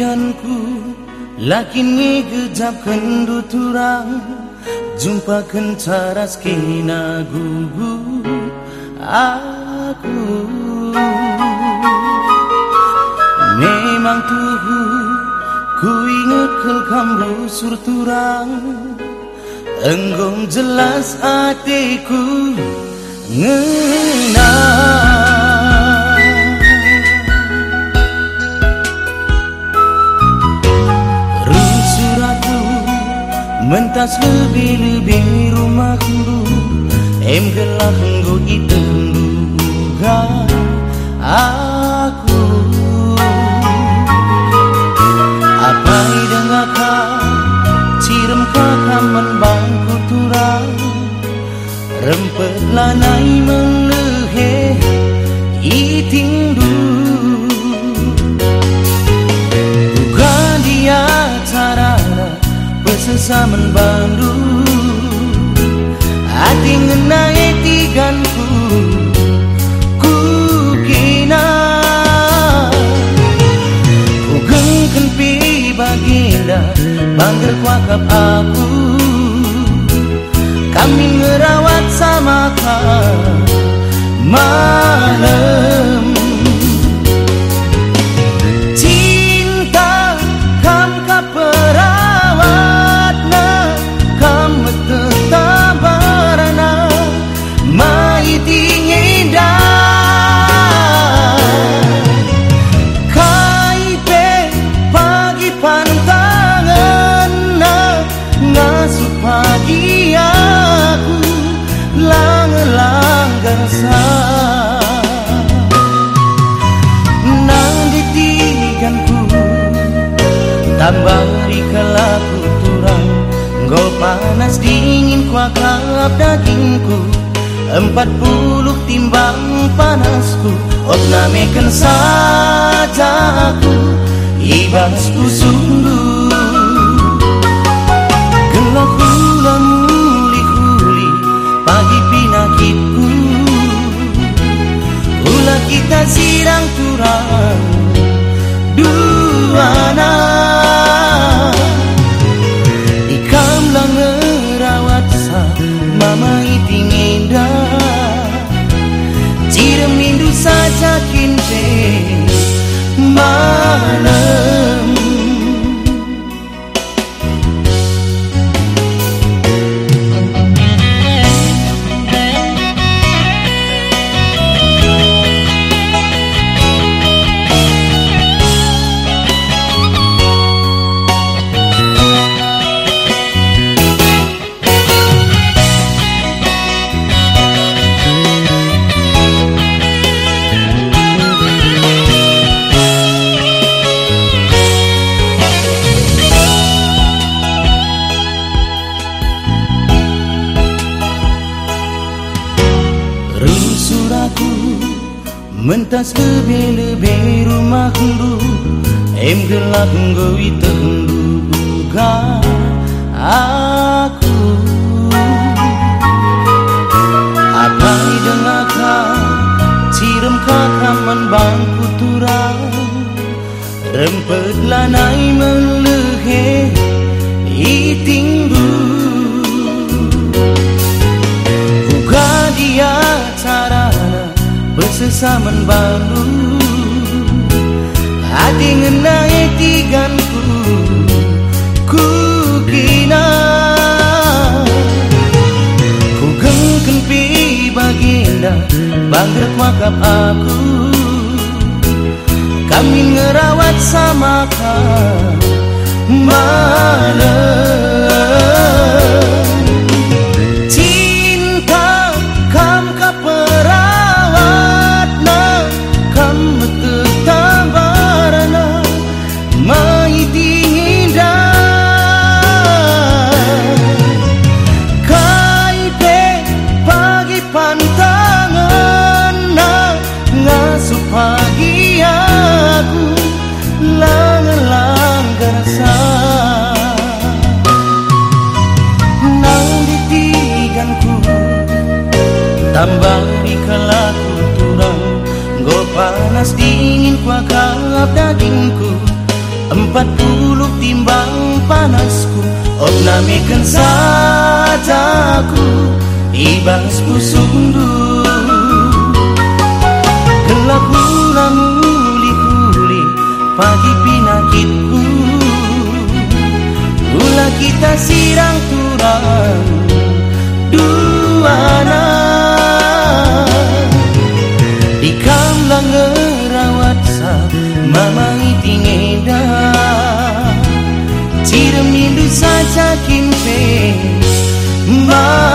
Ditiganku Lakin ngegejap kendu turang Jumpa kencaras kena gugu Aku. Memang tuhu Ku ingat kelkam rusur turang Enggom jelas hatiku Ngenang Bekas lebih-lebih rumah ku Em gelak go itenduga aku. Apa idangaka Cirim kakaman bangku turang Rempet lanai melehe Iting dulu sesamen bandu. Hati ngenai tiganku Ku kina. Ku gengken pi baginda Bangger kuakap aku. Kami ngerawat sama kau Malam Tambari kelaku turang panas dingin kuakap dagingku Empat puluh timbang panasku Otnameken saja aku Ibasku sungguh. Gelap hula muli-huli Pagi pinakitku. Hula kita sirang turang Dua mama Mentas berbele-bele rumah ku Em gelak gawi terduga aku Apai dengar kau Cirum kakam bangku turang Rempet lanai melehe Iting Bersesaman baru Hati ngenai tiganku Ku kina. Ku gengken pi baginda Bangger kuakap aku. Kami ngerawat sama kau Malam Tambari kelaku turang. Go panas dingin kuakap dagingku Empat puluh timbang panasku. Op namikan sajaku Ibas pusundu Gelap gula muli-muli Pagi pinakitku Gula kita sirang turang Duana Di kamlang ngerawat sa Mamang itingeda Cirem mindu saja kimpe Mana